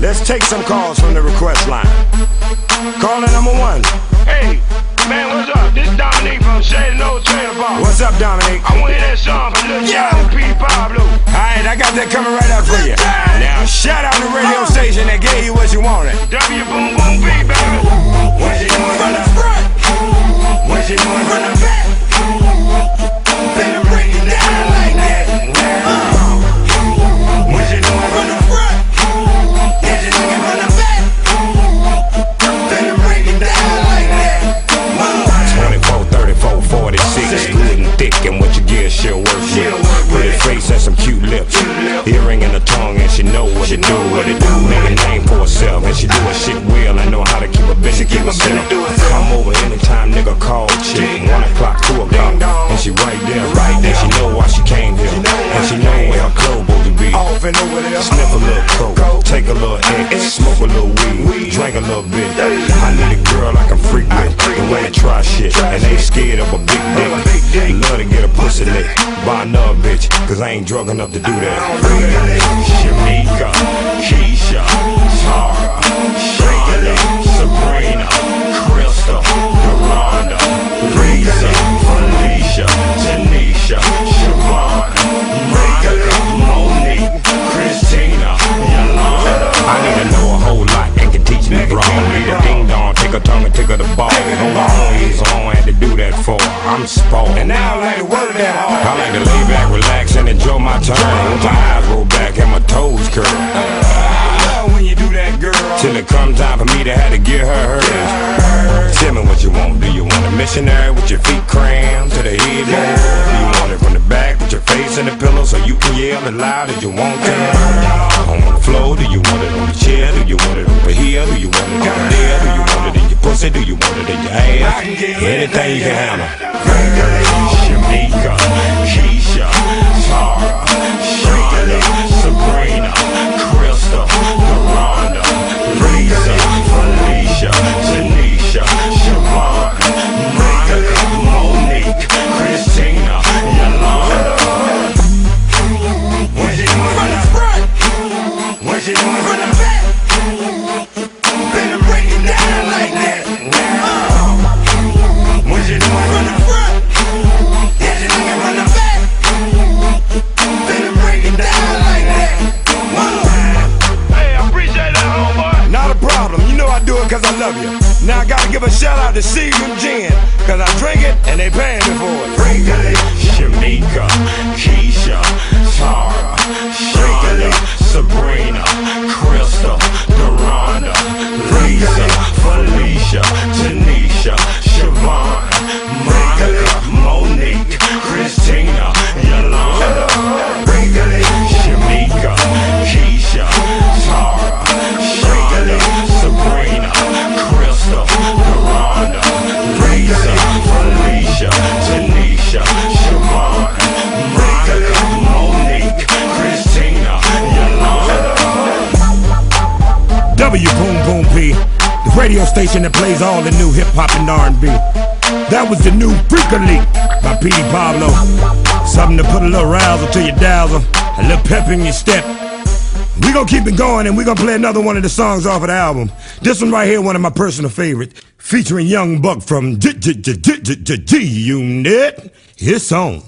Let's take some calls from the request line. Caller number one. Hey, man, what's up? This Dominique from Shady No Trailer Park. What's up, Dominic? I want to hear that song from Lil Yeah. P. Pablo. Alright, I got that coming right up for you. She know what to do. What to do, make a name for herself, and she do her shit well. I know how to keep a bitch business to herself. Come over anytime, nigga, call chick. One o'clock, two o'clock, and she right there, right there. And She know why she came here, and she know where her clothes supposed to be. Off and over there. Sniff a little coke, take a little X, smoke a little weed, drink a little bit. I need a girl I can freak with, the way to try shit, and ain't scared of a big dick. Love to get a pussy lick by another bitch, cause I ain't drunk enough to do that. Felicia, Tanisha, Monique, Christina, Yolanda. I need to know a whole lot and can teach me wrong. Need a ding dong, take a tongue and her the ball. On, he's on, had to do that for. I'm spoiled. And now I like to work that hard. I like to lay back, relax, and enjoy my time. My eyes roll back and my toes curl. love when you do that, girl. Till it come time for me to have to get her hers. Tell me what you want. Do you want a missionary with your feet crammed to the? Do you want it from the back with your face in the pillow so you can yell as loud as you want to? On the floor, do you want it on the chair? Do you want it over here? Do you want it over there? Do you want it in your pussy? Do you want it in your ass? Anything you can handle. Love you. Now I gotta give a shout out to Seagram's Gin. Cause I drink it and they paying me for it. Shamika, Keisha, Tara, W Boom Boom P, the radio station that plays all the new hip hop and R&B. That was the new Freek-a-Leek by Petey Pablo. Something to put a little razzle to your dazzle, a little pep in your step. We gonna keep it going and we gonna play another one of the songs off of the album. This one right here, one of my personal favorites, featuring Young Buck from G Unit. His song.